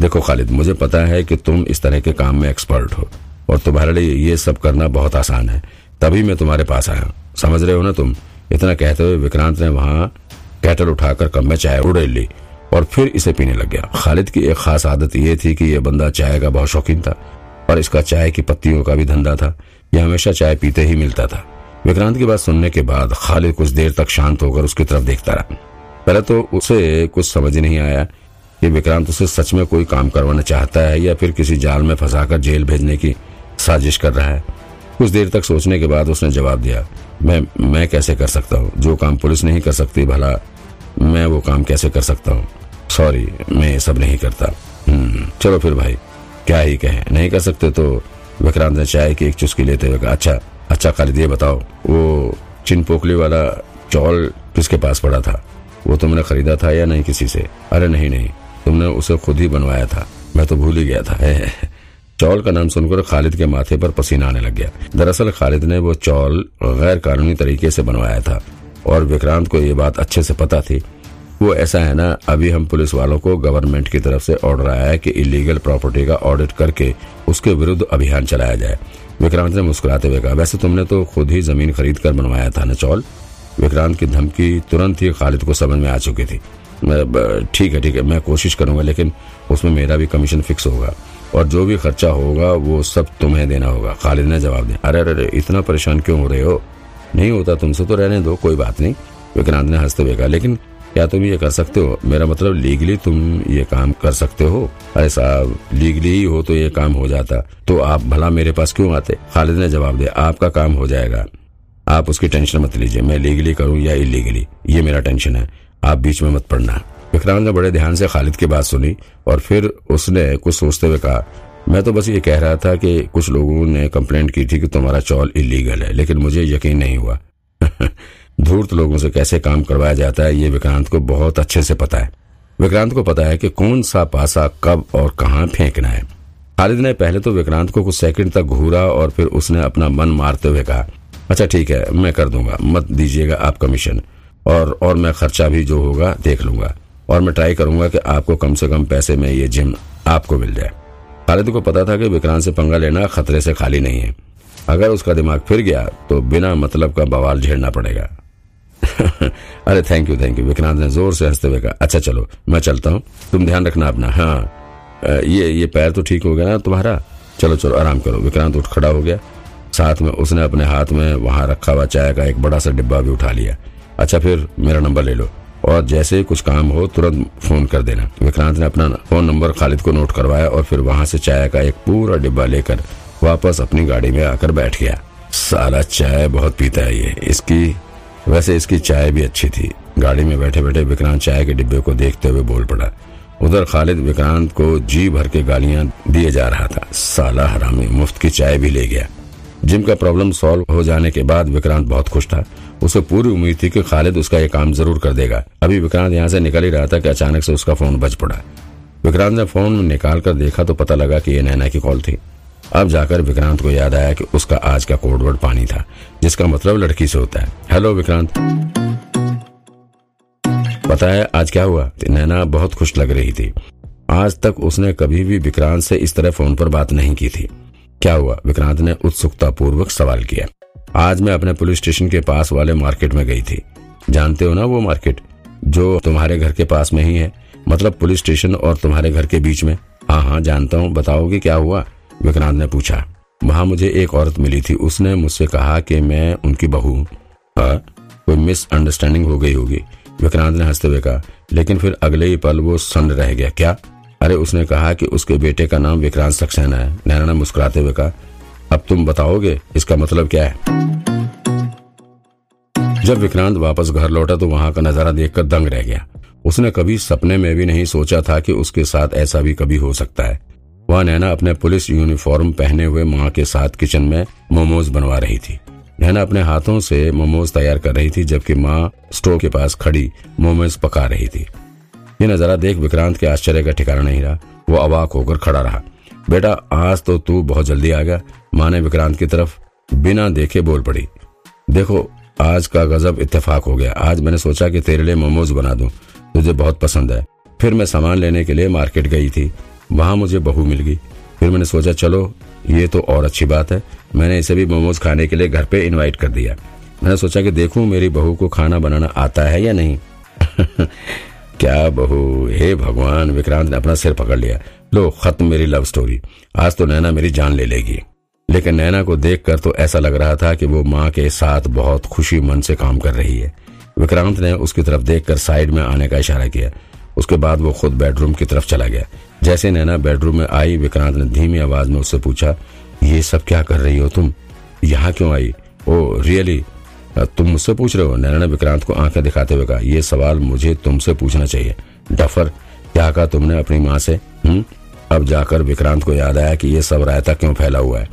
देखो खालिद, मुझे पता है कि तुम इस तरह के काम में एक्सपर्ट हो, और तुम्हारे लिए ये सब करना बहुत आसान है। तभी मैं तुम्हारे पास आया। समझ रहे हो ना तुम? इतना कहते हुए विक्रांत ने वहाँ कैटल उठाकर कप में चाय उड़ेल ली, और फिर इसे पीने लग गया। खालिद की एक खास आदत ये थी कि यह बंदा चाय का बहुत शौकीन था, और इसका चाय की पत्तियों का भी धंधा था। यह हमेशा चाय पीते ही मिलता था। विक्रांत की बात सुनने के बाद खालिद कुछ देर तक शांत होकर उसकी तरफ़ देखता रहा। पहले तो उसे कुछ समझ नहीं आया कि विक्रांत उसे सच में कोई काम करवाना चाहता है या फिर किसी जाल में फंसाकर जेल भेजने की साजिश कर रहा है? कुछ देर तक सोचने के बाद उसने जवाब दिया मैं मैं कैसे कर सकता हूँ? जो काम पुलिस नहीं कर सकती भला मैं वो काम कैसे कर सकता हूँ? सॉरी मैं ये सब नहीं करता। हम्म, चलो फिर भाई क्या ही कहे नहीं कर सकते तो विक्रांत ने चाय की एक चुस्की लेते हुए कहा अच्छा अच्छा खालिद ये बताओ वो चिन पोकली वाला चौल किसके पास पड़ा था? वो तुमने खरीदा था या नहीं किसी से? अरे नहीं नहीं तुमने उसे खुद ही बनवाया था। मैं तो भूल ही गया था। चौल का नाम सुनकर खालिद के माथे पर पसीना आने लग गया। दरअसल खालिद ने वो चौल गैर कानूनी तरीके से बनवाया था और विक्रांत को ये बात अच्छे से पता थी। वो ऐसा है ना, अभी हम पुलिस वालों को गवर्नमेंट की तरफ़ से ऑर्डर आया है कि इलीगल प्रॉपर्टी का ऑडिट करके उसके विरुद्ध अभियान चलाया जाए। विक्रांत ने मुस्कुराते हुए कहा, वैसे तुमने तो खुद ही ज़मीन खरीद कर बनवाया था न चौल? विक्रांत की धमकी तुरंत ही खालिद को समझ में आ चुकी थी। ठीक है ठीक है, मैं कोशिश करूँगा, लेकिन उसमें मेरा भी कमीशन फिक्स होगा। और जो भी खर्चा होगा, वो सब तुम्हें देना होगा। खालिद ने जवाब दिया। अरे अरे इतना परेशान क्यों हो रहे हो? नहीं होता, तुमसे तो रहने दो, कोई बात नहीं। विक्रांत ने हँसते हुए कहा, लेकिन क्या तुम ये कर सकते हो? मेरा मतलब लीगली तुम ये काम कर सकते हो। अरे साहब लीगली ही हो तो ये काम हो जाता। तो आप भला मेरे पास क्यों आते? खालिद ने जवाब दिया, आपका काम हो जाएगा। आप उसकी टेंशन मत लीजिए, मैं लीगली करूँ या इलीगली ये मेरा टेंशन है। आप बीच में मत पड़ना। विक्रांत ने बड़े ध्यान से खालिद की बात सुनी और फिर उसने कुछ सोचते हुए कहा, मैं तो बस ये कह रहा था कि कुछ लोगों ने कंप्लेंट की थी कि तुम्हारा चौल इलीगल है, लेकिन मुझे यकीन नहीं हुआ। धूर्त लोगों से कैसे काम करवाया जाता है, ये विक्रांत को बहुत अच्छे से पता है। विक्रांत को पता है कि कौन सा पासा कब और कहाँ फेंकना है। खालिद ने पहले तो विक्रांत को कुछ सेकंड तक घूरा और फिर उसने अपना मन मारते हुए कहा अच्छा ठीक है, मैं कर दूँगा, मत दीजिएगा आप कमीशन। और और मैं खर्चा भी जो होगा देख लूँगा। और मैं ट्राई करूँगा कि आपको कम से कम पैसे में ये जिम आपको मिल जाए। खालिद को पता था कि विक्रांत से पंगा लेना खतरे से खाली नहीं है। अगर उसका दिमाग फिर गया तो बिना मतलब का बवाल झेड़ना पड़ेगा। अरे thank you thank you Vikrant ने ज़ोर से हँसते हुए कहा अच्छा चलो, मैं चलता हूँ। तुम ध्यान रखना अपना हाँ। ये ये पैर तो ठीक हो गया ना तुम्हारा? चलो चलो, आराम करो। विक्रांत उठ खड़ा हो गया। साथ में उसने अपने हाथ में वहाँ रखा हुआ चाय का एक बड़ा सा डिब्बा भी उठा लिया। अच्छा फिर मेरा नंबर ले लो। और जैसे कुछ काम हो, तुरंत फ़ोन कर देना। विक्रांत ने अपना फ़ोन नंबर खालिद को नोट करवाया और फिर वहाँ से चाय का एक पूरा डिब्बा लेकर वापस अपनी गाड़ी में आकर बैठ गया। सारा चाय बहुत पीता है ये। इसकी, वैसे इसकी चाय भी अच्छी थी। गाड़ी में बैठे बैठे विक्रांत चाय के डिब्बे को देखते हुए बोल पड़ा। उधर खालिद विक्रांत को जी भर के गालियाँ दिए जा रहा था। साला हरामी, मुफ़्त की चाय भी ले गया। जिम का प्रॉब्लम सॉल्व हो जाने के बाद विक्रांत बहुत खुश था। उसे पूरी उम्मीद थी कि खालिद उसका ये काम ज़रूर कर देगा। अभी विक्रांत यहाँ से निकल ही रहा था कि अचानक से उसका फ़ोन बज पड़ा। विक्रांत ने फ़ोन निकाल कर देखा तो पता लगा कि ये नैना की कॉल थी। अब जाकर विक्रांत को याद आया कि उसका आज का कोडवर्ड पानी था, जिसका मतलब लड़की से होता है। हेलो विक्रांत। पता है आज क्या हुआ? नैना बहुत खुश लग रही थी। आज तक उसने कभी भी विक्रांत से इस तरह फ़ोन पर बात नहीं की थी। क्या हुआ? विक्रांत ने उत्सुकता पूर्वक सवाल किया। आज मैं अपने पुलिस स्टेशन के पास वाले मार्केट में गई थी। जानते हो ना वो मार्केट? जो तुम्हारे घर के पास में ही है। मतलब पुलिस स्टेशन और तुम्हारे घर के बीच में। हाँ हाँ जानता हूँ। बताओगे क्या हुआ? विक्रांत ने पूछा। वहाँ मुझे एक औरत मिली थी। उसने मुझसे कहा कि मैं उनकी बहू हाँ। कोई मिसअंडरस्टैंडिंग हो गई होगी। विक्रांत ने हँसते हुए कहा। लेकिन फिर अगले ही पल वो सन्न रह गया। क्या? अरे उसने कहा कि उसके बेटे का नाम विक्रांत सक्सेना है। नैना ने मुस्कुराते हुए कहा, अब तुम बताओगे, इसका मतलब क्या है? जब विक्रांत वापस घर लौटा तो वहाँ का नज़ारा देखकर दंग रह गया। उसने कभी सपने में भी नहीं सोचा था कि उसके साथ ऐसा भी कभी हो सकता है। वह नैना अपने पुलिस यूनिफॉर्म पहने हुए माँ के साथ किचन में मोमोज बनवा रही थी। नैना अपने हाथों से मोमोज तैयार कर रही थी, जबकि माँ स्टोव के पास खड़ी मोमोज पका रही थी। ये नज़ारा देख विक्रांत के आश्चर्य का ठिकाना नहीं रहा। वो अवाक होकर खड़ा रहा। बेटा, आज तो तू बहुत जल्दी आ गया। माँ ने विक्रांत की तरफ़ बिना देखे बोल पड़ी। देखो, आज का गजब इत्तेफाक हो गया। आज मैंने सोचा कि तेरे लिए मोमोज बना दूँ। तुझे बहुत पसंद है। फिर मैं सामान लेने के लिए मार्केट गई थी। वहाँ मुझे बहू मिल गई। फिर मैंने सोचा, चलो, ये तो और अच्छी बात है। मैंने इसे भी मोमोज खाने के लिए घर पे इनवाइट कर दिया। मैंने सोचा कि देखूँ मेरी बहू को खाना बनाना आता है या नहीं। क्या बहू? हे भगवान, विक्रांत ने अपना सिर पकड़ लिया। लो, खत्म मेरी लव स्टोरी आज तो नैना मेरी जान ले लेगी। लेकिन नैना को देखकर तो ऐसा लग रहा था कि वो माँ के साथ बहुत खुशी मन से काम कर रही है। विक्रांत ने उसकी तरफ़ देखकर साइड में आने का इशारा किया। उसके बाद वो खुद बेडरूम की तरफ़ चला गया। जैसे नैना बेडरूम में आई, विक्रांत ने धीमी आवाज़ में उससे पूछा, ये सब क्या कर रही हो तुम? यहाँ क्यों आई? ओ रियली तुम मुझसे पूछ रहे हो। नैना ने विक्रांत को आँखें दिखाते हुए कहा यह सवाल मुझे तुमसे पूछना चाहिए। डफर, क्या कहा तुमने अपनी माँ से? हम्म? अब जाकर विक्रांत को याद आया कि ये सब रायता क्यों फैला हुआ है?